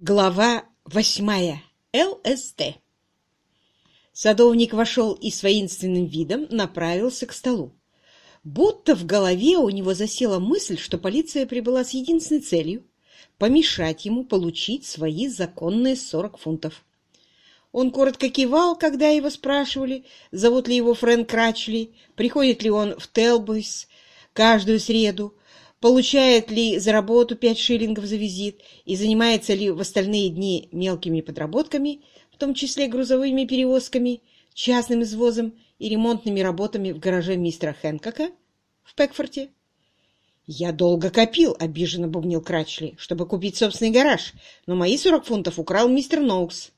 Глава восьмая. ЛСТ. Садовник вошел и с воинственным видом направился к столу. Будто в голове у него засела мысль, что полиция прибыла с единственной целью — помешать ему получить свои законные сорок фунтов. Он коротко кивал, когда его спрашивали, зовут ли его Фрэнк Крачли, приходит ли он в Телбойс каждую среду, получает ли за работу пять шиллингов за визит и занимается ли в остальные дни мелкими подработками, в том числе грузовыми перевозками, частным извозом и ремонтными работами в гараже мистера Хэнкока в Пекфорте. «Я долго копил», — обиженно бубнил Крачли, — «чтобы купить собственный гараж, но мои сорок фунтов украл мистер Ноукс».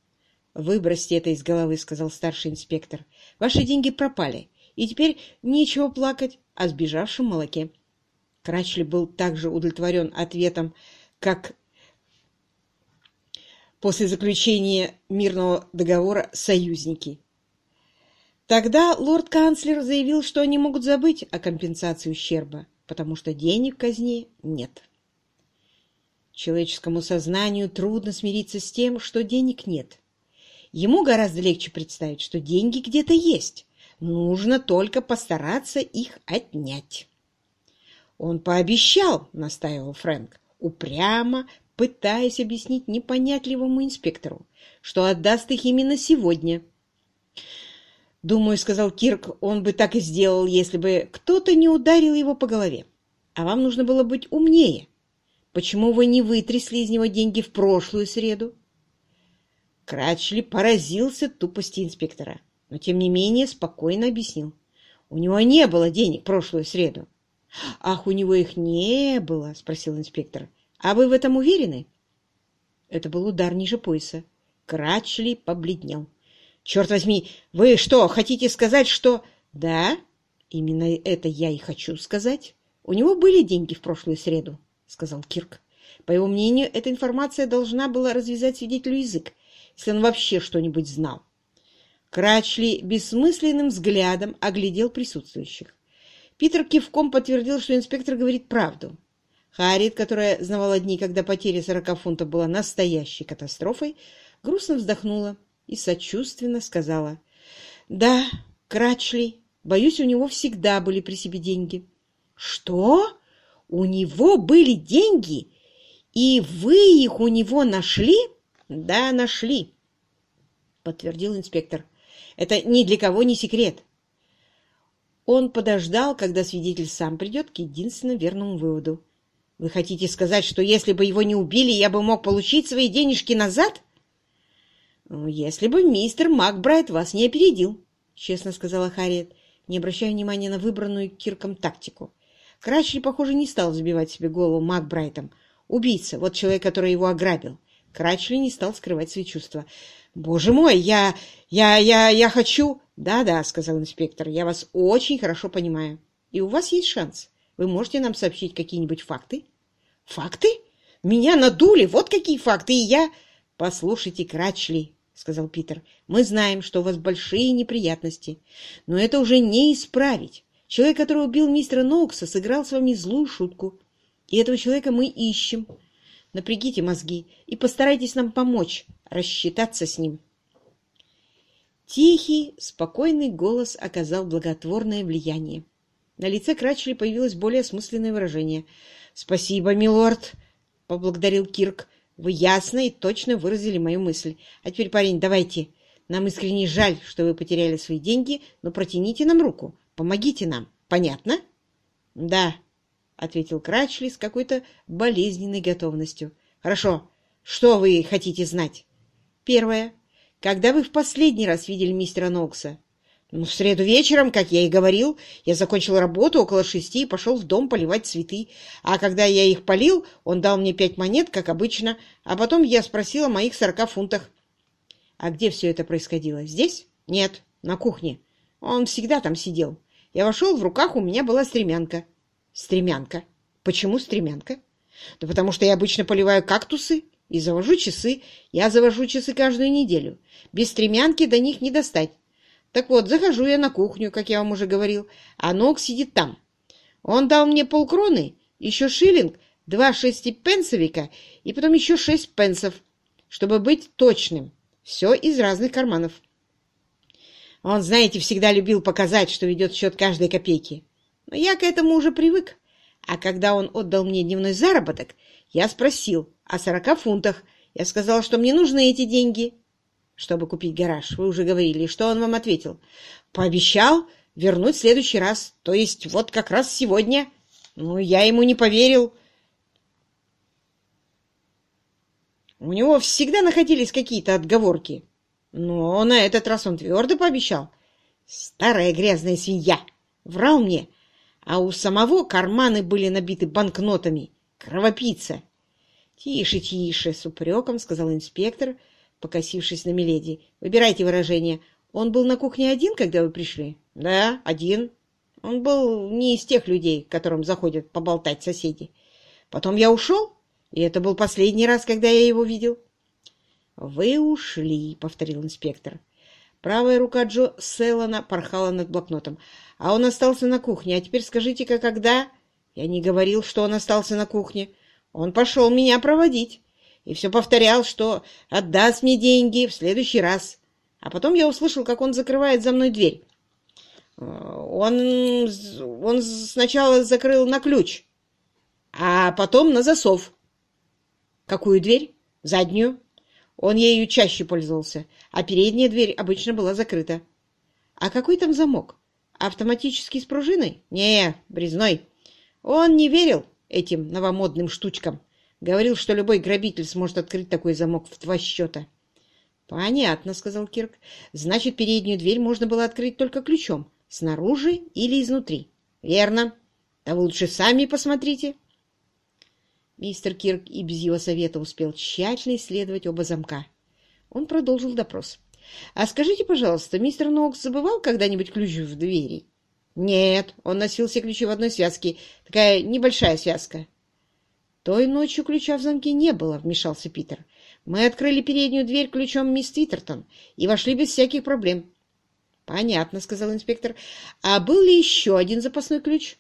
«Выбросьте это из головы», — сказал старший инспектор. «Ваши деньги пропали, и теперь нечего плакать о сбежавшем молоке». Крачли был также удовлетворен ответом, как после заключения мирного договора союзники. Тогда лорд-канцлер заявил, что они могут забыть о компенсации ущерба, потому что денег в казне нет. Человеческому сознанию трудно смириться с тем, что денег нет. Ему гораздо легче представить, что деньги где-то есть. Нужно только постараться их отнять. «Он пообещал», — настаивал Фрэнк, упрямо пытаясь объяснить непонятливому инспектору, что отдаст их именно сегодня. «Думаю», — сказал Кирк, — «он бы так и сделал, если бы кто-то не ударил его по голове. А вам нужно было быть умнее. Почему вы не вытрясли из него деньги в прошлую среду?» Крачли поразился тупости инспектора, но тем не менее спокойно объяснил. У него не было денег в прошлую среду. «Ах, у него их не было?» — спросил инспектор. «А вы в этом уверены?» Это был удар ниже пояса. Крачли побледнел. «Черт возьми, вы что, хотите сказать, что...» «Да, именно это я и хочу сказать. У него были деньги в прошлую среду», — сказал Кирк. По его мнению, эта информация должна была развязать свидетелю язык, если он вообще что-нибудь знал. Крачли бессмысленным взглядом оглядел присутствующих. Питер кивком подтвердил, что инспектор говорит правду. Харриет, которая знавала дни, когда потеря сорока фунтов была настоящей катастрофой, грустно вздохнула и сочувственно сказала. «Да, Крачли, боюсь, у него всегда были при себе деньги». «Что? У него были деньги? И вы их у него нашли?» «Да, нашли», — подтвердил инспектор. «Это ни для кого не секрет. Он подождал, когда свидетель сам придет к единственно верному выводу. «Вы хотите сказать, что если бы его не убили, я бы мог получить свои денежки назад?» «Ну, «Если бы мистер Макбрайт вас не опередил», — честно сказала Харриет, не обращая внимания на выбранную Кирком тактику. Крачли, похоже, не стал забивать себе голову Макбрайтом. Убийца, вот человек, который его ограбил. Крачли не стал скрывать свои чувства. «Боже мой, я... я... я... я хочу...» «Да-да», — сказал инспектор, — «я вас очень хорошо понимаю. И у вас есть шанс. Вы можете нам сообщить какие-нибудь факты?» «Факты? Меня надули! Вот какие факты! И я...» «Послушайте, Крачли», — сказал Питер, — «мы знаем, что у вас большие неприятности, но это уже не исправить. Человек, который убил мистера Нокса, сыграл с вами злую шутку, и этого человека мы ищем. Напрягите мозги и постарайтесь нам помочь рассчитаться с ним». Тихий, спокойный голос оказал благотворное влияние. На лице Крачли появилось более осмысленное выражение. «Спасибо, милорд!» — поблагодарил Кирк. «Вы ясно и точно выразили мою мысль. А теперь, парень, давайте. Нам искренне жаль, что вы потеряли свои деньги, но протяните нам руку. Помогите нам. Понятно?» «Да», — ответил Крачли с какой-то болезненной готовностью. «Хорошо. Что вы хотите знать?» «Первое. Когда вы в последний раз видели мистера Нокса? Ну, в среду вечером, как я и говорил, я закончил работу около шести и пошел в дом поливать цветы. А когда я их полил, он дал мне пять монет, как обычно, а потом я спросил о моих сорока фунтах. А где все это происходило? Здесь? Нет, на кухне. Он всегда там сидел. Я вошел, в руках у меня была стремянка. Стремянка? Почему стремянка? Да потому что я обычно поливаю кактусы и завожу часы. Я завожу часы каждую неделю. Без стремянки до них не достать. Так вот, захожу я на кухню, как я вам уже говорил, а Ног сидит там. Он дал мне полкроны, еще шиллинг, два шестипенсовика и потом еще шесть пенсов. чтобы быть точным. Все из разных карманов. Он, знаете, всегда любил показать, что ведет счет каждой копейки. Но я к этому уже привык. А когда он отдал мне дневной заработок, я спросил о сорока фунтах. Я сказал, что мне нужны эти деньги, чтобы купить гараж. Вы уже говорили. Что он вам ответил? Пообещал вернуть в следующий раз. То есть вот как раз сегодня. Ну, я ему не поверил. У него всегда находились какие-то отговорки. Но на этот раз он твердо пообещал. Старая грязная свинья. Врал мне. А у самого карманы были набиты банкнотами. Кровопийца. «Тише, тише!» — с упреком сказал инспектор, покосившись на Миледи. «Выбирайте выражение. Он был на кухне один, когда вы пришли?» «Да, один. Он был не из тех людей, которым заходят поболтать соседи. Потом я ушел, и это был последний раз, когда я его видел». «Вы ушли», — повторил инспектор. Правая рука Джо Селлана порхала над блокнотом. «А он остался на кухне. А теперь скажите-ка, когда...» «Я не говорил, что он остался на кухне. Он пошел меня проводить. И все повторял, что отдаст мне деньги в следующий раз. А потом я услышал, как он закрывает за мной дверь. Он, он сначала закрыл на ключ, а потом на засов. Какую дверь? Заднюю. Он ею чаще пользовался, а передняя дверь обычно была закрыта. А какой там замок? Автоматический с пружиной? Не, брезной. Он не верил этим новомодным штучкам. Говорил, что любой грабитель сможет открыть такой замок в два счета. «Понятно», — сказал Кирк. «Значит, переднюю дверь можно было открыть только ключом, снаружи или изнутри». «Верно. Да вы лучше сами посмотрите». Мистер Кирк и без его совета успел тщательно исследовать оба замка. Он продолжил допрос. «А скажите, пожалуйста, мистер Нокс забывал когда-нибудь ключ в двери?» «Нет, он носил все ключи в одной связке. Такая небольшая связка». «Той ночью ключа в замке не было», — вмешался Питер. «Мы открыли переднюю дверь ключом мисс Твиттертон и вошли без всяких проблем». «Понятно», — сказал инспектор. «А был ли еще один запасной ключ?»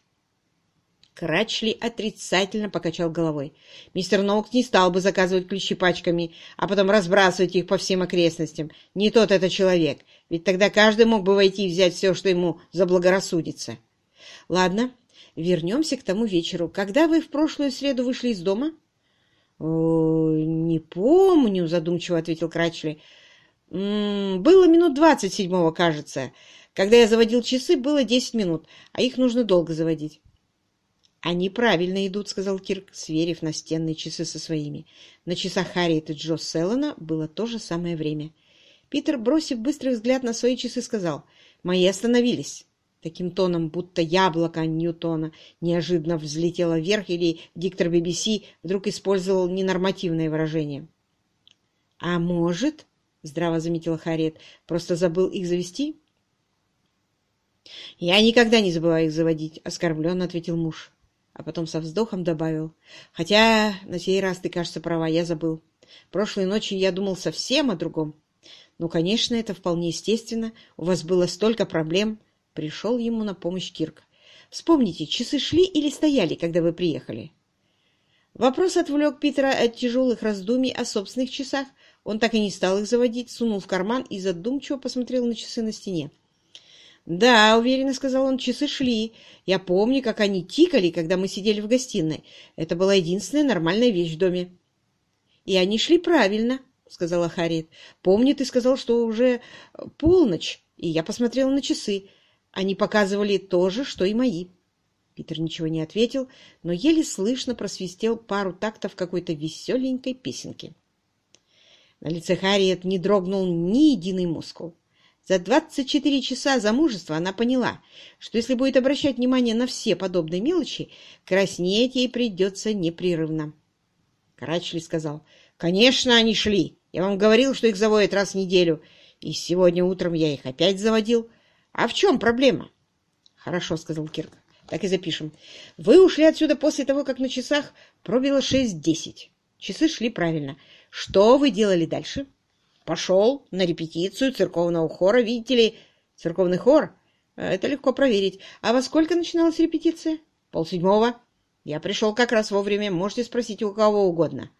Крачли отрицательно покачал головой. Мистер Ноукс не стал бы заказывать ключи пачками, а потом разбрасывать их по всем окрестностям. Не тот это человек, ведь тогда каждый мог бы войти и взять все, что ему заблагорассудится. Ладно, вернемся к тому вечеру. Когда вы в прошлую среду вышли из дома? — Не помню, — задумчиво ответил Крачли. — Было минут двадцать седьмого, кажется. Когда я заводил часы, было десять минут, а их нужно долго заводить. «Они правильно идут», — сказал Кирк, сверив настенные часы со своими. На часах Харриет и Джо Селлана было то же самое время. Питер, бросив быстрый взгляд на свои часы, сказал, «Мои остановились». Таким тоном, будто яблоко Ньютона неожиданно взлетело вверх, или диктор BBC вдруг использовал ненормативное выражение. «А может, — здраво заметила Харриет, — просто забыл их завести?» «Я никогда не забываю их заводить», — оскорбленно ответил муж а потом со вздохом добавил. «Хотя на сей раз ты, кажется, права, я забыл. Прошлой ночью я думал совсем о другом. Ну, конечно, это вполне естественно. У вас было столько проблем». Пришел ему на помощь Кирк. «Вспомните, часы шли или стояли, когда вы приехали?» Вопрос отвлек Питера от тяжелых раздумий о собственных часах. Он так и не стал их заводить, сунул в карман и задумчиво посмотрел на часы на стене. «Да», — уверенно сказал он, — «часы шли. Я помню, как они тикали, когда мы сидели в гостиной. Это была единственная нормальная вещь в доме». «И они шли правильно», — сказала Харриет. «Помню, ты сказал, что уже полночь, и я посмотрела на часы. Они показывали то же, что и мои». Питер ничего не ответил, но еле слышно просвистел пару тактов какой-то веселенькой песенки. На лице Харриет не дрогнул ни единый мускул. За 24 часа замужества она поняла, что если будет обращать внимание на все подобные мелочи, краснеть ей придется непрерывно. Карачли сказал, «Конечно, они шли. Я вам говорил, что их заводят раз в неделю, и сегодня утром я их опять заводил. А в чем проблема?» «Хорошо», — сказал Кирк. «Так и запишем. Вы ушли отсюда после того, как на часах пробило 6-10. Часы шли правильно. Что вы делали дальше?» Пошел на репетицию церковного хора, видите ли, церковный хор. Это легко проверить. А во сколько начиналась репетиция? Полседьмого. Я пришел как раз вовремя, можете спросить у кого угодно.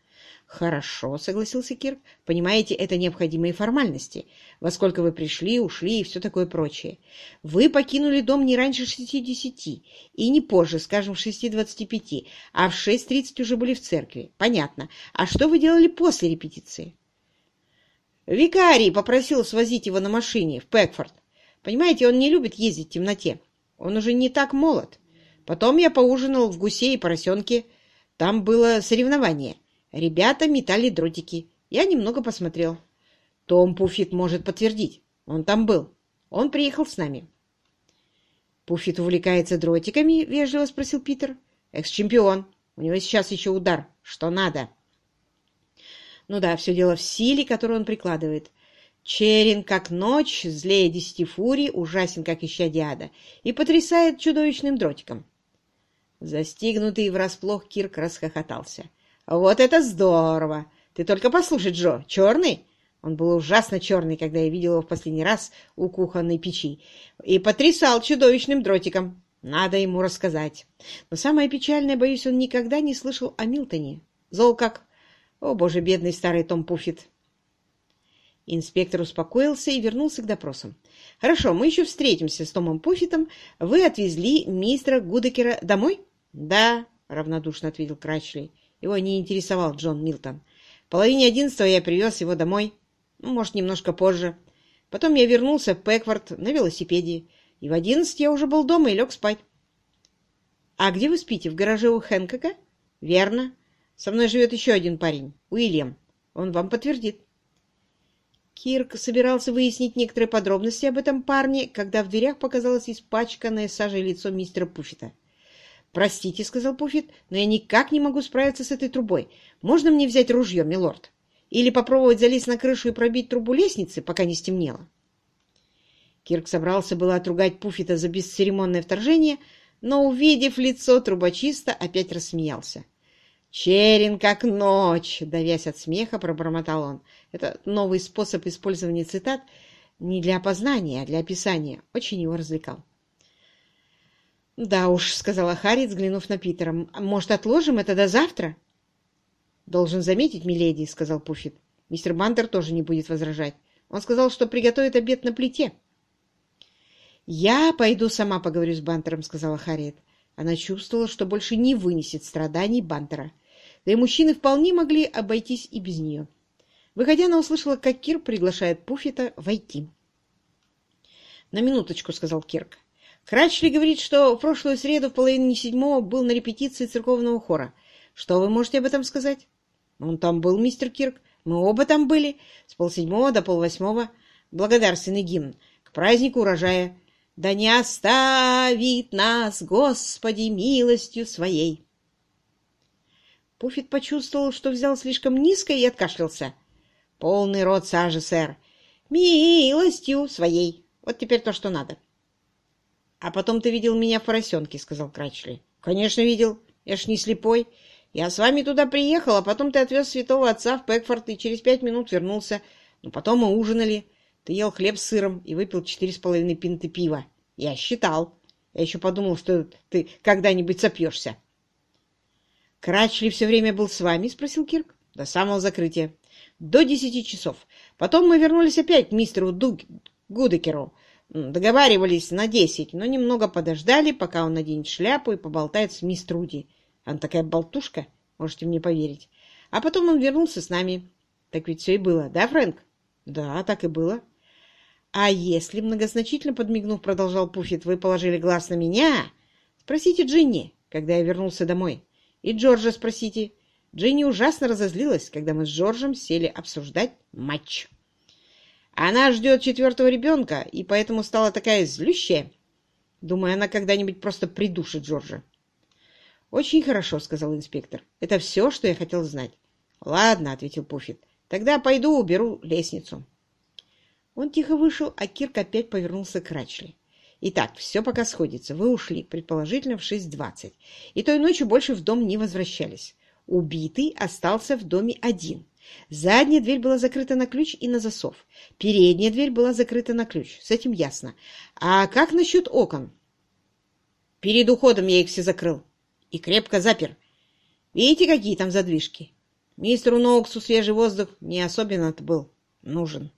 Хорошо, согласился Кирк. Понимаете, это необходимые формальности. Во сколько вы пришли, ушли и все такое прочее. Вы покинули дом не раньше шести десяти и не позже, скажем, в шести двадцати пяти, а в шесть тридцать уже были в церкви. Понятно. А что вы делали после репетиции? Викарий попросил свозить его на машине в Пэкфорд. Понимаете, он не любит ездить в темноте. Он уже не так молод. Потом я поужинал в гусе и поросенке. Там было соревнование. Ребята метали дротики. Я немного посмотрел. Том Пуффит может подтвердить. Он там был. Он приехал с нами. Пуффит увлекается дротиками? Вежливо спросил Питер. Экс-чемпион. У него сейчас еще удар. Что надо? Ну да, все дело в силе, которую он прикладывает. Черен, как ночь, злее десяти фурий, ужасен, как ища диада, и потрясает чудовищным дротиком. Застигнутый врасплох Кирк расхохотался. «Вот это здорово! Ты только послушай, Джо, черный?» Он был ужасно черный, когда я видел его в последний раз у кухонной печи, и потрясал чудовищным дротиком. Надо ему рассказать. Но самое печальное, боюсь, он никогда не слышал о Милтоне. Зол как... О, боже, бедный старый Том Пуффит. Инспектор успокоился и вернулся к допросам. «Хорошо, мы еще встретимся с Томом Пуффитом. Вы отвезли мистера Гудекера домой?» «Да», — равнодушно ответил Крачли. Его не интересовал Джон Милтон. В половине одиннадцатого я привез его домой. Ну, может, немножко позже. Потом я вернулся в Пэкфорд на велосипеде. И в одиннадцать я уже был дома и лег спать. «А где вы спите? В гараже у Хэнкока?» «Верно. Со мной живет еще один парень, Уильям. Он вам подтвердит». Кирк собирался выяснить некоторые подробности об этом парне, когда в дверях показалось испачканное сажей лицо мистера Пуффита. «Простите», — сказал Пуффит, — «но я никак не могу справиться с этой трубой. Можно мне взять ружье, милорд? Или попробовать залезть на крышу и пробить трубу лестницы, пока не стемнело?» Кирк собрался было отругать Пуффита за бесцеремонное вторжение, но, увидев лицо трубочиста, опять рассмеялся. «Черен, как ночь!» — давясь от смеха, пробормотал он. Это новый способ использования цитат не для опознания, а для описания. Очень его развлекал. «Да уж», — сказала Харри, взглянув на Питера. «Может, отложим это до завтра?» «Должен заметить, миледи», — сказал Пуффит. «Мистер Бандер тоже не будет возражать. Он сказал, что приготовит обед на плите». «Я пойду сама поговорю с Бантером», — сказала Харриет. Она чувствовала, что больше не вынесет страданий Бантера. Да и мужчины вполне могли обойтись и без нее. Выходя, она услышала, как Кир приглашает Пуффита войти. «На минуточку», — сказал Кирк. Крачли говорит, что в прошлую среду в половине седьмого был на репетиции церковного хора. Что вы можете об этом сказать? Он там был, мистер Кирк. Мы оба там были. С полседьмого до полвосьмого. Благодарственный гимн. К празднику урожая. Да не оставит нас, Господи, милостью своей. Пуффит почувствовал, что взял слишком низко и откашлялся. Полный рот сажи, сэр. Милостью своей. Вот теперь то, что надо. «А потом ты видел меня в поросенке», — сказал Крачли. «Конечно, видел. Я ж не слепой. Я с вами туда приехал, а потом ты отвез святого отца в Пэкфорд и через пять минут вернулся. Ну, потом мы ужинали. Ты ел хлеб с сыром и выпил четыре с половиной пинты пива. Я считал. Я еще подумал, что ты когда-нибудь сопьешься». «Крачли все время был с вами?» — спросил Кирк. «До самого закрытия. До десяти часов. Потом мы вернулись опять к мистеру Дуг... Гудекеру. Договаривались на десять, но немного подождали, пока он наденет шляпу и поболтает с мисс Труди. Она такая болтушка, можете мне поверить. А потом он вернулся с нами. Так ведь все и было, да, Фрэнк? Да, так и было. А если, многозначительно подмигнув, продолжал Пуффит, вы положили глаз на меня, спросите Джинни, когда я вернулся домой. И Джорджа спросите. Джинни ужасно разозлилась, когда мы с Джорджем сели обсуждать матч. Она ждет четвертого ребенка, и поэтому стала такая злющая. Думаю, она когда-нибудь просто придушит Джорджа. «Очень хорошо», — сказал инспектор. «Это все, что я хотел знать». «Ладно», — ответил Пуффит. «Тогда пойду уберу лестницу». Он тихо вышел, а Кирк опять повернулся к Рачли. «Итак, все пока сходится. Вы ушли, предположительно, в 6.20. И той ночью больше в дом не возвращались. Убитый остался в доме один. Задняя дверь была закрыта на ключ и на засов. Передняя дверь была закрыта на ключ. С этим ясно. А как насчет окон? Перед уходом я их все закрыл. И крепко запер. Видите, какие там задвижки? Мистеру Ноуксу свежий воздух не особенно-то был нужен.